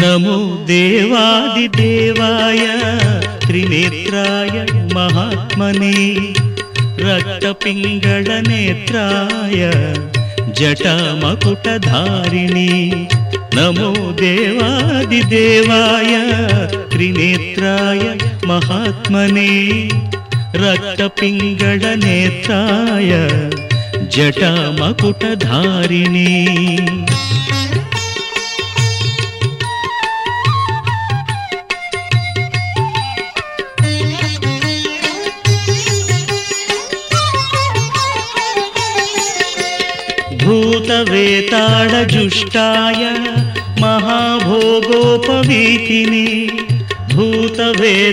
नमो देवादिदेवाय त्रिनेत्राय महात्मने रक्तपिङ्गळनेत्राय जटामकुटधारिणे नमो देवादिदेवाय त्रिनेत्राय महात्मने रक्तपिङ्गळनेत्राय जटामकुटधारिणे भूतवेताडजुष्टाय महाभोगोपवीतिने भूतवेताडजुष्टाय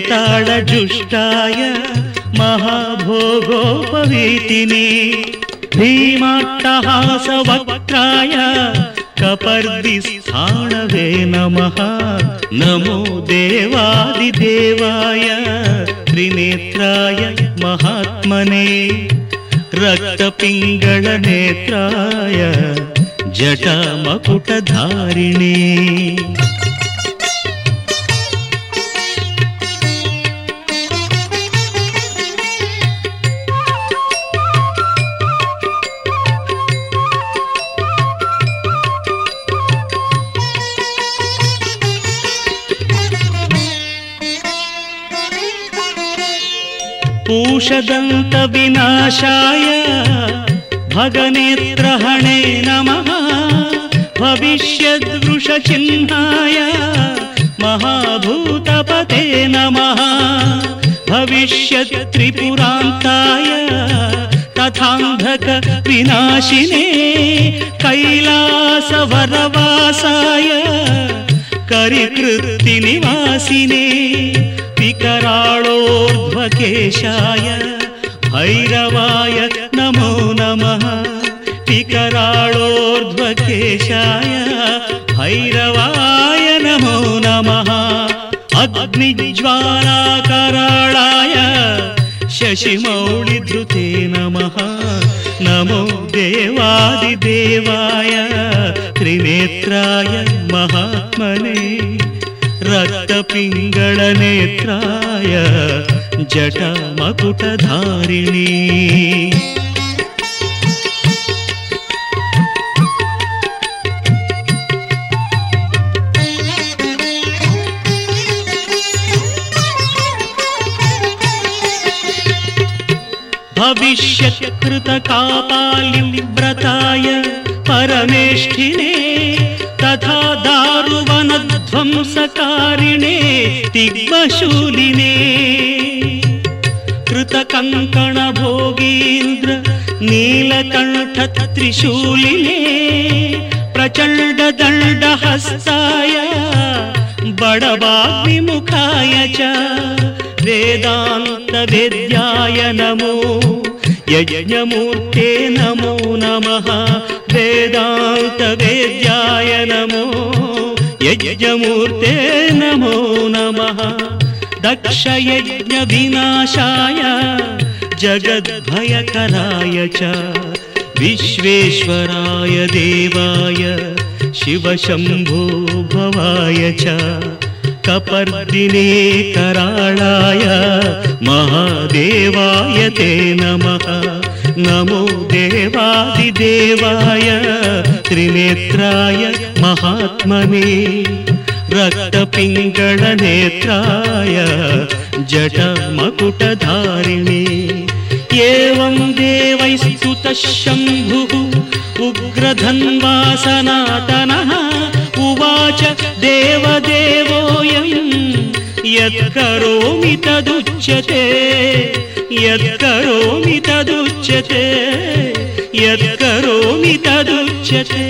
महाभोगोपवीतिने भीमाट्टहासवक्त्राय कपर्दिस्थाणवे नमः। नमो देवादिदेवाय त्रिनेत्राय महात्मने रक्तपिङ्गळनेत्राय जटामकुटधारिणे पूषदन्तविनाशाय भगनेत्रहणे नमः। भविष्यद्वृषचिह्नाय महाभूतपते नमः। भविष्यत्त्रिपुरान्ताय तथान्धकविनाशिने कैलासवरवासाय करिकृत्तिनिवासिने विकराळोर्ध्वकेशाय भैरवाय नमो नमः। विकराळोर्ध्वकेशाय भैरवाय नमो नमः। अग्निज्वालाकराळाय शशिमौळिधृते नमः। नमो देवादिदेवाय। त्रिनेत्राय महात्मने रक्तपिङ्गळनेत्राय जटामकुटधारिणी। भविष्यत्कृतकापालिव्रताय दारुवनध्वंसकारिणे दिग्मशूलिने। कृतकङ्कणभोगीन्द्र नीलकण्ठत्रिशूलिने। प्रचण्डदण्डहस्ताय बडवाग्निमुखाय च वेदान्तवेद्याय नमो। यज्ञमूर्ते नमो नमः। वेदान्तवेद्याय नमो यज्ञमूर्ते नमो नमः। दक्षयज्ञविनाशाय जगद्भयकराय च। विश्वेश्वराय देवाय शिवशम्भो भवाय च। कपर्दिने कराळाय महादेवाय ते नमः नमो देवादिदेवाय त्रिनेत्राय महात्मने रक्तपिङ्गळनेत्राय जटमकुटधारिणे। एवं देवैस्तुतः शम्भुः उग्रधन्वासनातनः उवाच देवदेवोऽयं यत्करोमि तदुच्यते यत्करोमि तदुच्यते यत्करोमि तदुच्यते